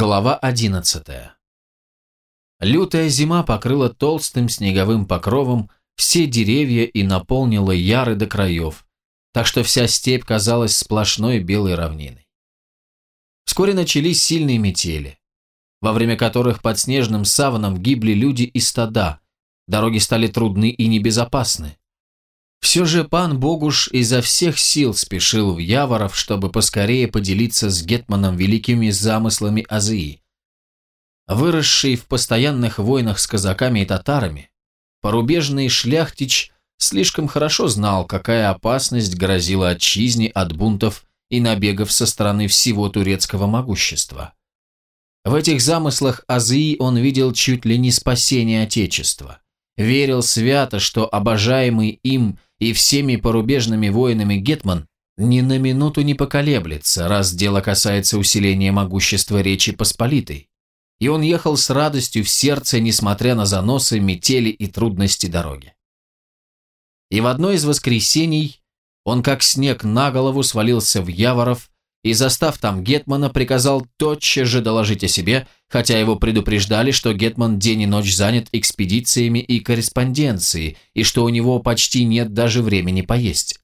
Глава 11. Лютая зима покрыла толстым снеговым покровом все деревья и наполнила яры до краев, так что вся степь казалась сплошной белой равниной. Вскоре начались сильные метели, во время которых под снежным саваном гибли люди и стада, дороги стали трудны и небезопасны. Все же пан Богуш изо всех сил спешил в Яворов, чтобы поскорее поделиться с Гетманом великими замыслами Азии. Выросший в постоянных войнах с казаками и татарами, порубежный шляхтич слишком хорошо знал, какая опасность грозила отчизне от бунтов и набегов со стороны всего турецкого могущества. В этих замыслах Азии он видел чуть ли не спасение Отечества. Верил свято, что обожаемый им и всеми порубежными воинами Гетман ни на минуту не поколеблется, раз дело касается усиления могущества Речи Посполитой. И он ехал с радостью в сердце, несмотря на заносы, метели и трудности дороги. И в одно из воскресений он как снег на голову свалился в Яворов и, застав там Гетмана, приказал тотчас же доложить о себе, хотя его предупреждали, что Гетман день и ночь занят экспедициями и корреспонденцией, и что у него почти нет даже времени поесть.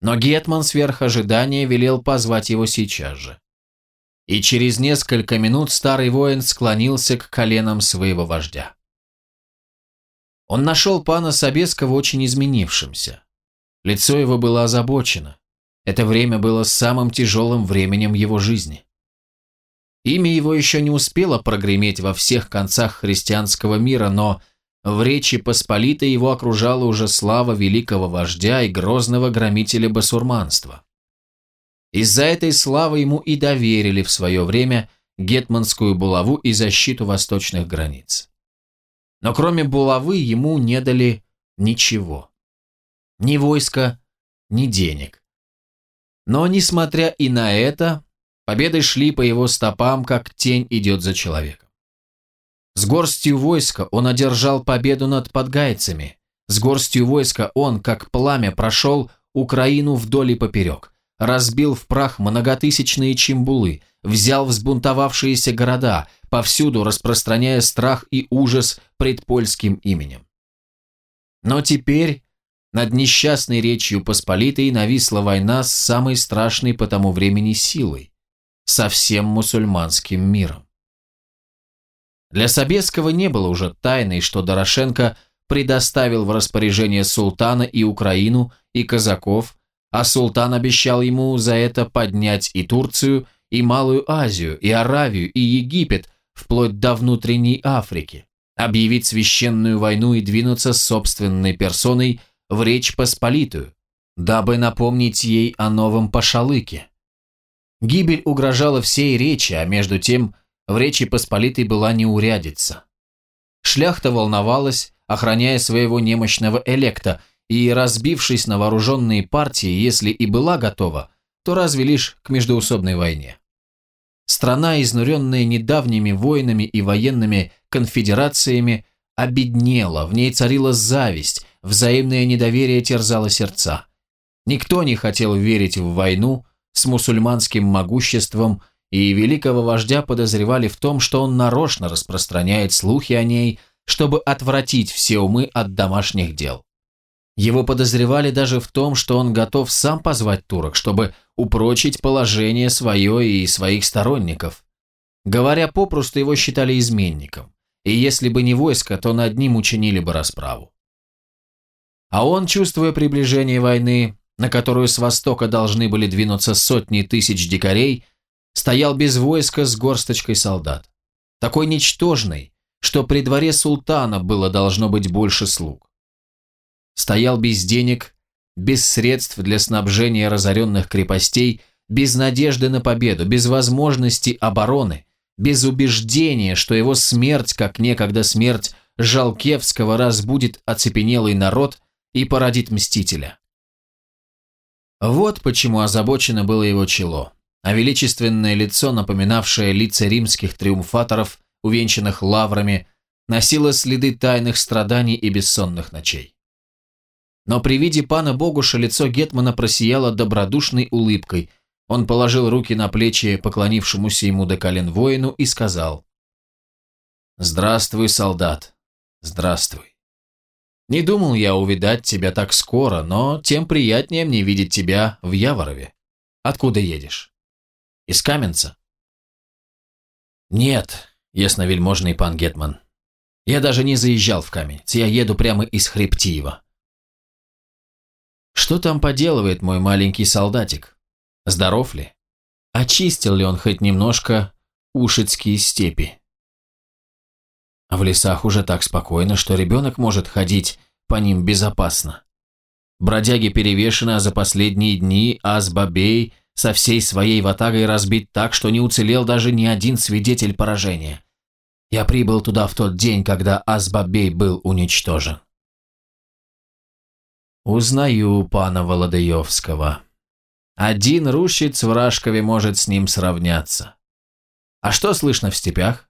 Но Гетман сверх ожидания велел позвать его сейчас же. И через несколько минут старый воин склонился к коленам своего вождя. Он нашел пана Собеского очень изменившимся. Лицо его было озабочено. Это время было самым тяжелым временем его жизни. Имя его еще не успело прогреметь во всех концах христианского мира, но в Речи Посполитой его окружала уже слава великого вождя и грозного громителя басурманства. Из-за этой славы ему и доверили в свое время гетманскую булаву и защиту восточных границ. Но кроме булавы ему не дали ничего. Ни войска, ни денег. Но, несмотря и на это, победы шли по его стопам, как тень идет за человеком. С горстью войска он одержал победу над подгайцами. С горстью войска он, как пламя, прошел Украину вдоль и поперек, разбил в прах многотысячные чимбулы, взял взбунтовавшиеся города, повсюду распространяя страх и ужас пред польским именем. Но теперь над несчастной речью Посполитой нависла война с самой страшной по тому времени силой, со всем мусульманским миром. Для Собеского не было уже тайной, что Дорошенко предоставил в распоряжение султана и Украину, и казаков, а султан обещал ему за это поднять и Турцию, и Малую Азию, и Аравию, и Египет, вплоть до внутренней Африки, объявить священную войну и двинуться собственной персоной – в Речь Посполитую, дабы напомнить ей о новом Пашалыке. Гибель угрожала всей речи, а между тем в Речи Посполитой была неурядица. Шляхта волновалась, охраняя своего немощного электа, и, разбившись на вооруженные партии, если и была готова, то разве лишь к междоусобной войне. Страна, изнуренная недавними войнами и военными конфедерациями, обеднела, в ней царила зависть, взаимное недоверие терзало сердца. Никто не хотел верить в войну с мусульманским могуществом, и великого вождя подозревали в том, что он нарочно распространяет слухи о ней, чтобы отвратить все умы от домашних дел. Его подозревали даже в том, что он готов сам позвать турок, чтобы упрочить положение свое и своих сторонников. Говоря попросту, его считали изменником, и если бы не войско, то над ним учинили бы расправу. А он, чувствуя приближение войны, на которую с востока должны были двинуться сотни тысяч дикарей, стоял без войска с горсточкой солдат. Такой ничтожный, что при дворе султана было должно быть больше слуг. Стоял без денег, без средств для снабжения разоренных крепостей, без надежды на победу, без возможности обороны, без убеждения, что его смерть, как некогда смерть Жалкевского, разбудит оцепенелый народ и породит мстителя. Вот почему озабочено было его чело, а величественное лицо, напоминавшее лица римских триумфаторов, увенчанных лаврами, носило следы тайных страданий и бессонных ночей. Но при виде пана Богуша лицо Гетмана просияло добродушной улыбкой, Он положил руки на плечи поклонившемуся ему до колен воину и сказал «Здравствуй, солдат, здравствуй. Не думал я увидать тебя так скоро, но тем приятнее мне видеть тебя в Яворове. Откуда едешь? Из Каменца?» «Нет, ясновельможный пан Гетман. Я даже не заезжал в Каменец, я еду прямо из Хребтиева». «Что там поделывает мой маленький солдатик? Здоров ли? Очистил ли он хоть немножко ушицкие степи?» В лесах уже так спокойно, что ребенок может ходить по ним безопасно. Бродяги перевешены, а за последние дни Азбабей со всей своей ватагой разбит так, что не уцелел даже ни один свидетель поражения. Я прибыл туда в тот день, когда Азбабей был уничтожен. Узнаю пана Володаевского. Один рущиц в Рашкове может с ним сравняться. А что слышно в степях?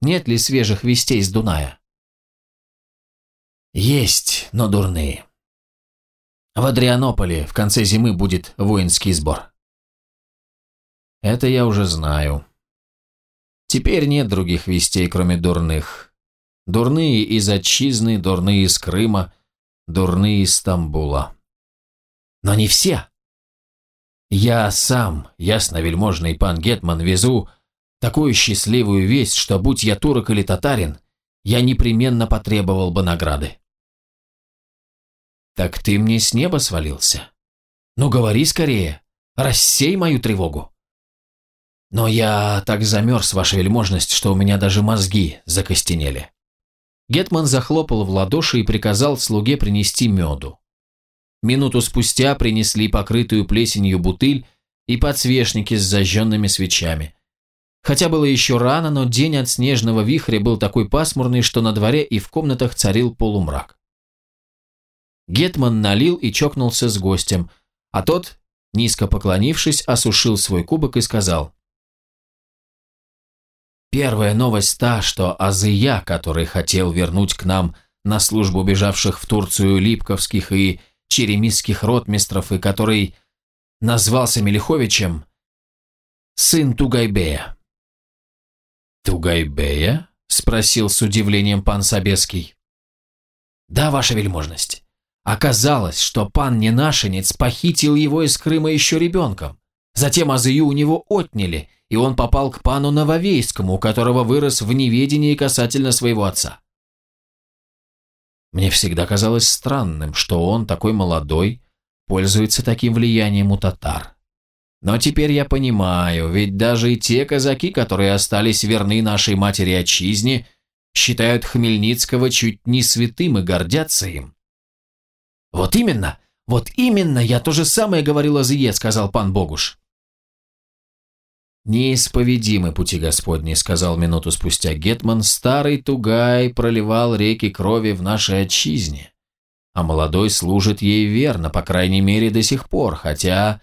Нет ли свежих вестей с Дуная? Есть, но дурные. В Адрианополе в конце зимы будет воинский сбор. Это я уже знаю. Теперь нет других вестей, кроме дурных. Дурные из отчизны, дурные из Крыма, дурные из Стамбула. Но не все. Я сам, ясно вельможный пан Гетман, везу такую счастливую весть, что будь я турок или татарин, я непременно потребовал бы награды. Так ты мне с неба свалился? Ну говори скорее, рассей мою тревогу. Но я так замерз, ваша вельможность, что у меня даже мозги закостенели. Гетман захлопал в ладоши и приказал слуге принести меду. Минуту спустя принесли покрытую плесенью бутыль и подсвечники с зажженными свечами. Хотя было еще рано, но день от снежного вихря был такой пасмурный, что на дворе и в комнатах царил полумрак. Гетман налил и чокнулся с гостем, а тот, низко поклонившись, осушил свой кубок и сказал Первая новость та, что Азыя, который хотел вернуть к нам на службу бежавших в Турцию липковских и черемисских ротмистров и который назвался Мелиховичем, сын Тугайбея. «Тугайбея?» – спросил с удивлением пан Собеский. «Да, ваша вельможность. Оказалось, что пан Ненашенец похитил его из Крыма еще ребенком. Затем Азыю у него отняли, и он попал к пану Нововейскому, у которого вырос в неведении касательно своего отца. Мне всегда казалось странным, что он, такой молодой, пользуется таким влиянием у татар. Но теперь я понимаю, ведь даже и те казаки, которые остались верны нашей матери-отчизне, считают Хмельницкого чуть не святым и гордятся им. «Вот именно, вот именно, я то же самое говорил о Зие», — сказал пан Богуш. «Неисповедимы пути Господни», — сказал минуту спустя Гетман, «старый Тугай проливал реки крови в нашей отчизне, а молодой служит ей верно, по крайней мере, до сих пор, хотя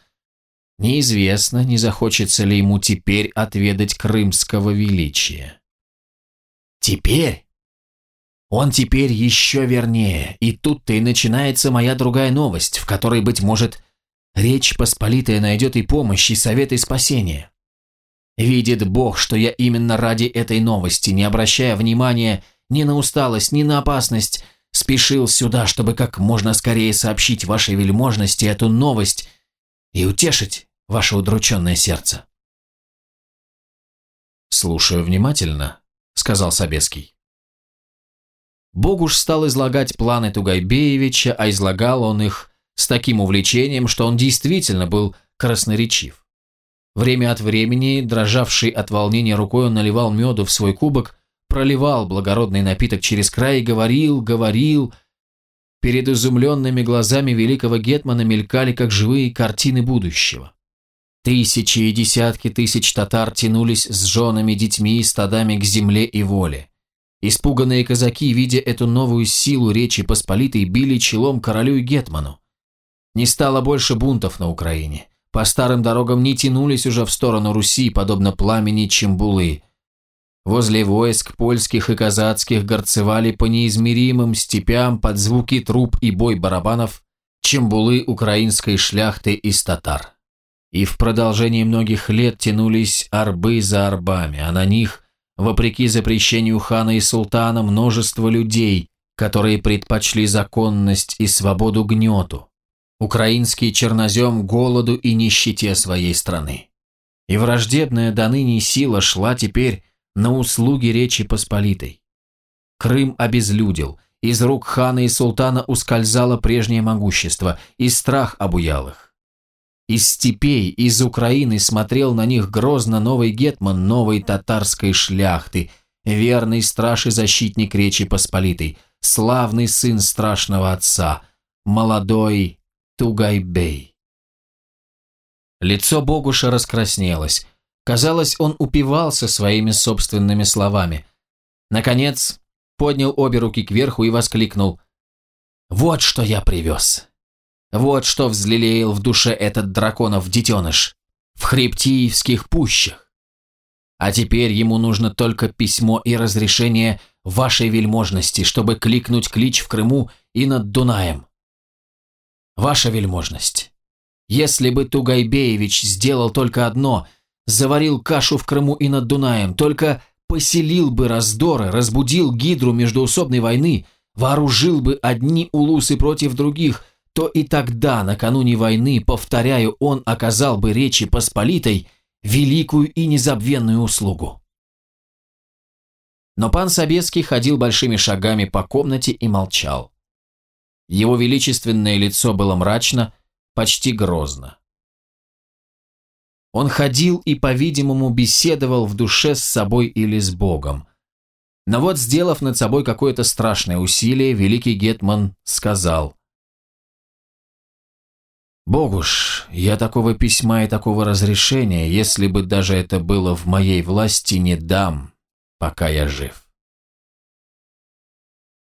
неизвестно, не захочется ли ему теперь отведать крымского величия». «Теперь?» Он теперь еще вернее, и тут-то и начинается моя другая новость, в которой, быть может, Речь Посполитая найдет и помощь, и совет, и спасение. Видит Бог, что я именно ради этой новости, не обращая внимания ни на усталость, ни на опасность, спешил сюда, чтобы как можно скорее сообщить вашей вельможности эту новость и утешить ваше удрученное сердце. «Слушаю внимательно», — сказал Собеский. Богуш стал излагать планы Тугайбеевича, а излагал он их с таким увлечением, что он действительно был красноречив. Время от времени, дрожавший от волнения рукой, он наливал меду в свой кубок, проливал благородный напиток через край и говорил, говорил. Перед изумленными глазами великого Гетмана мелькали, как живые картины будущего. Тысячи и десятки тысяч татар тянулись с женами, детьми и стадами к земле и воле. Испуганные казаки, видя эту новую силу Речи Посполитой, били челом королю и Гетману. Не стало больше бунтов на Украине. По старым дорогам не тянулись уже в сторону Руси, подобно пламени Чембулы. Возле войск польских и казацких горцевали по неизмеримым степям под звуки труп и бой барабанов Чембулы украинской шляхты из татар. И в продолжении многих лет тянулись арбы за арбами, а на них, вопреки запрещению хана и султана, множество людей, которые предпочли законность и свободу гнету, украинский чернозем голоду и нищете своей страны. И враждебная до ныне сила шла теперь на услуги Речи Посполитой. Крым обезлюдил, из рук хана и султана ускользало прежнее могущество, и страх обуял их. Из степей, из Украины смотрел на них грозно новый гетман новой татарской шляхты, верный страж и защитник Речи Посполитой, славный сын страшного отца, молодой Тугайбей. Лицо Богуша раскраснелось. Казалось, он упивался своими собственными словами. Наконец, поднял обе руки кверху и воскликнул. «Вот что я привез! Вот что взлелеял в душе этот драконов детеныш в хребтиевских пущах! А теперь ему нужно только письмо и разрешение вашей вельможности, чтобы кликнуть клич в Крыму и над Дунаем. Ваша вельможность, если бы Тугайбеевич сделал только одно, заварил кашу в Крыму и над Дунаем, только поселил бы раздоры, разбудил гидру междуусобной войны, вооружил бы одни улусы против других, то и тогда, накануне войны, повторяю, он оказал бы Речи Посполитой великую и незабвенную услугу. Но пан Собеский ходил большими шагами по комнате и молчал. Его величественное лицо было мрачно, почти грозно. Он ходил и, по-видимому, беседовал в душе с собой или с Богом. Но вот, сделав над собой какое-то страшное усилие, великий Гетман сказал «Богуш, я такого письма и такого разрешения, если бы даже это было в моей власти, не дам, пока я жив».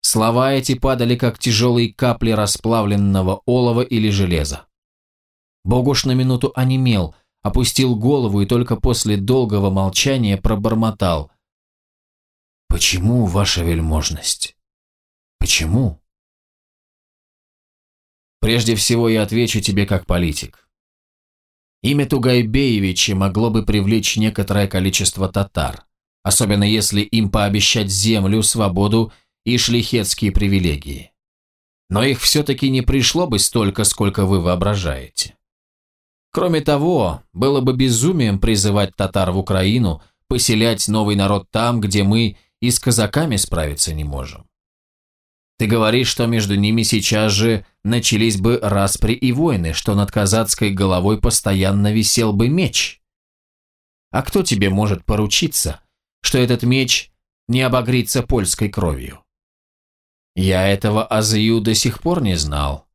Слова эти падали, как тяжелые капли расплавленного олова или железа. Богуш на минуту онемел – опустил голову и только после долгого молчания пробормотал. «Почему, ваша вельможность? Почему?» «Прежде всего я отвечу тебе как политик. Имя Тугайбеевича могло бы привлечь некоторое количество татар, особенно если им пообещать землю, свободу и шлихетские привилегии. Но их все-таки не пришло бы столько, сколько вы воображаете. Кроме того, было бы безумием призывать татар в Украину, поселять новый народ там, где мы и с казаками справиться не можем. Ты говоришь, что между ними сейчас же начались бы распри и войны, что над казацкой головой постоянно висел бы меч. А кто тебе может поручиться, что этот меч не обогрится польской кровью? Я этого Азию до сих пор не знал,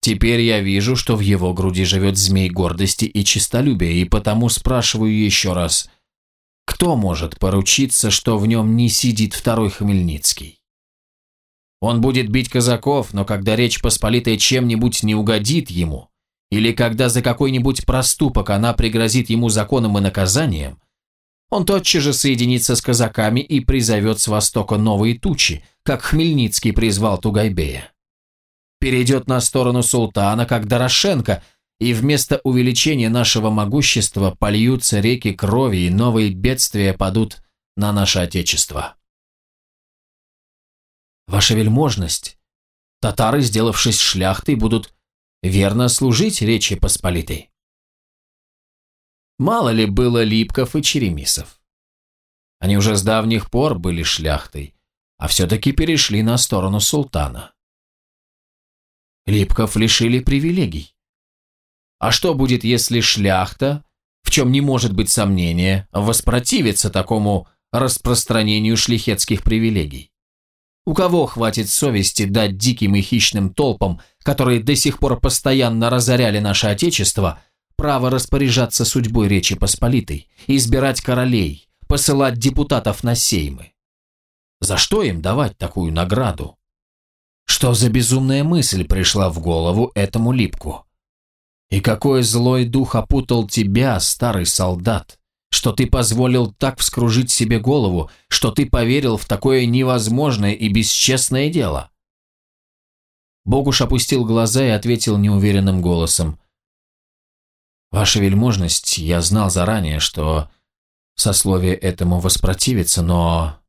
Теперь я вижу, что в его груди живет змей гордости и честолюбия, и потому спрашиваю еще раз, кто может поручиться, что в нем не сидит второй Хмельницкий? Он будет бить казаков, но когда Речь Посполитая чем-нибудь не угодит ему, или когда за какой-нибудь проступок она пригрозит ему законом и наказанием, он тотчас же соединится с казаками и призовет с востока новые тучи, как Хмельницкий призвал Тугайбея перейдет на сторону султана, как Дорошенко, и вместо увеличения нашего могущества польются реки крови, и новые бедствия падут на наше Отечество. Ваша вельможность, татары, сделавшись шляхтой, будут верно служить Речи Посполитой. Мало ли было Липков и Черемисов. Они уже с давних пор были шляхтой, а все-таки перешли на сторону султана. Липков лишили привилегий. А что будет, если шляхта, в чем не может быть сомнения, воспротивится такому распространению шлихетских привилегий? У кого хватит совести дать диким и хищным толпам, которые до сих пор постоянно разоряли наше Отечество, право распоряжаться судьбой Речи Посполитой, избирать королей, посылать депутатов на сеймы? За что им давать такую награду? Что за безумная мысль пришла в голову этому липку? И какой злой дух опутал тебя, старый солдат, что ты позволил так вскружить себе голову, что ты поверил в такое невозможное и бесчестное дело? Богуш опустил глаза и ответил неуверенным голосом. Ваша вельможность, я знал заранее, что сословие этому воспротивится, но...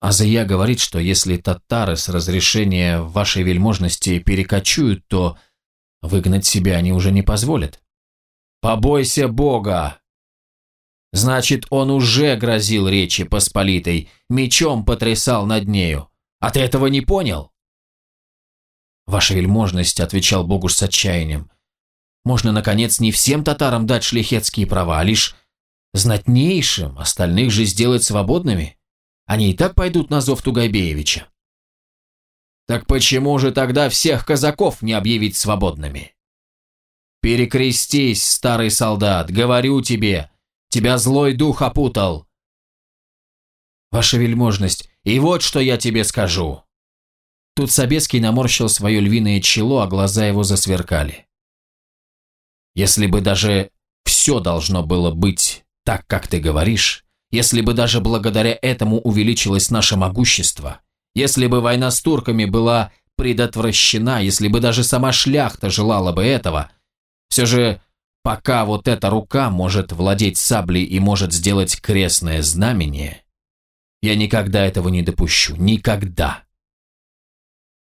Азия говорит, что если татары с разрешения вашей вельможности перекочуют, то выгнать себя они уже не позволят. Побойся Бога! Значит, он уже грозил Речи Посполитой, мечом потрясал над нею. А ты этого не понял? Ваша вельможность, отвечал Богуш с отчаянием, можно, наконец, не всем татарам дать шлихетские права, а лишь знатнейшим, остальных же сделать свободными. Они и так пойдут на зов Тугайбеевича. Так почему же тогда всех казаков не объявить свободными? Перекрестись, старый солдат, говорю тебе, тебя злой дух опутал. Ваша вельможность, и вот что я тебе скажу. Тут Собеский наморщил свое львиное чело, а глаза его засверкали. Если бы даже все должно было быть так, как ты говоришь, если бы даже благодаря этому увеличилось наше могущество, если бы война с турками была предотвращена, если бы даже сама шляхта желала бы этого, все же пока вот эта рука может владеть саблей и может сделать крестное знамение, я никогда этого не допущу, никогда.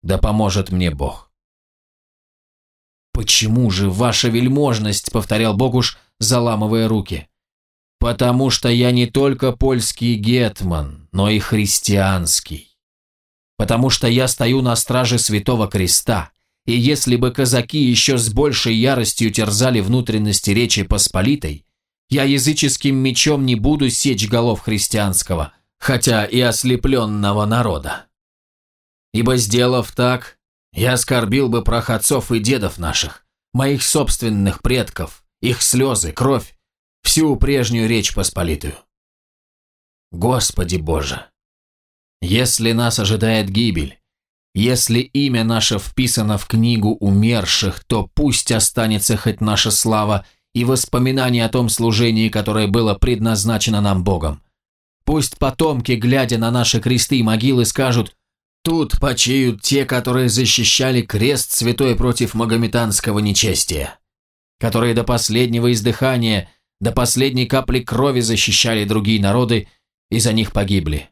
Да поможет мне Бог. «Почему же ваша вельможность?» — повторял Богуш, заламывая руки. «Потому что я не только польский гетман, но и христианский. Потому что я стою на страже Святого Креста, и если бы казаки еще с большей яростью терзали внутренности Речи Посполитой, я языческим мечом не буду сечь голов христианского, хотя и ослепленного народа. Ибо, сделав так, я оскорбил бы прах отцов и дедов наших, моих собственных предков, их слезы, кровь, всю прежнюю речь посполитую. Господи Боже! Если нас ожидает гибель, если имя наше вписано в книгу умерших, то пусть останется хоть наша слава и воспоминание о том служении, которое было предназначено нам Богом. Пусть потомки, глядя на наши кресты и могилы, скажут Тут почиют те, которые защищали крест святой против магометанского нечестия, которые до последнего издыхания, до последней капли крови защищали другие народы и за них погибли.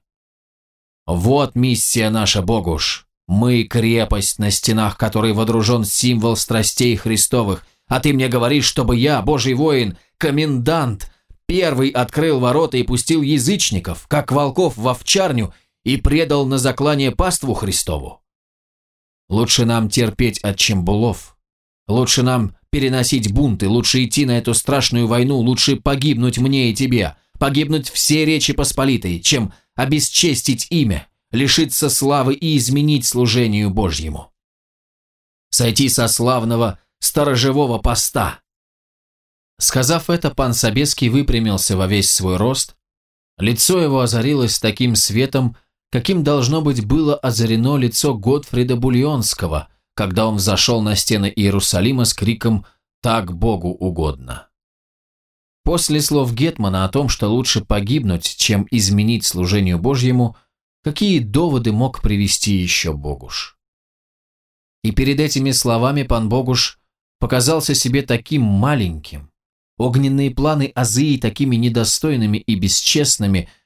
Вот миссия наша, Богуш. Мы – крепость, на стенах которой водружен символ страстей Христовых, а ты мне говоришь, чтобы я, Божий воин, комендант, первый открыл ворота и пустил язычников, как волков в овчарню – и предал на заклание паству Христову. Лучше нам терпеть от Чембулов. Лучше нам переносить бунты, лучше идти на эту страшную войну, лучше погибнуть мне и тебе, погибнуть все Речи Посполитой, чем обесчестить имя, лишиться славы и изменить служению Божьему. Сойти со славного сторожевого поста. Сказав это, пан Собеский выпрямился во весь свой рост, лицо его озарилось таким светом, каким должно быть было озарено лицо Готфрида Бульонского, когда он взошел на стены Иерусалима с криком «Так Богу угодно». После слов Гетмана о том, что лучше погибнуть, чем изменить служению Божьему, какие доводы мог привести еще Богуш? И перед этими словами пан Богуш показался себе таким маленьким, огненные планы Азии такими недостойными и бесчестными –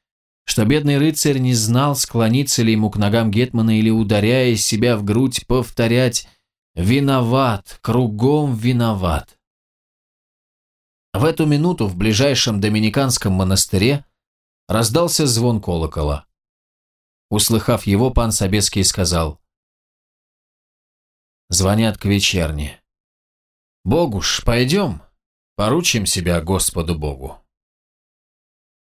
что бедный рыцарь не знал, склониться ли ему к ногам Гетмана или, ударяя себя в грудь, повторять «Виноват, кругом виноват». В эту минуту в ближайшем доминиканском монастыре раздался звон колокола. Услыхав его, пан Собеский сказал «Звонят к вечерне. Богуш, пойдем, поручим себя Господу Богу».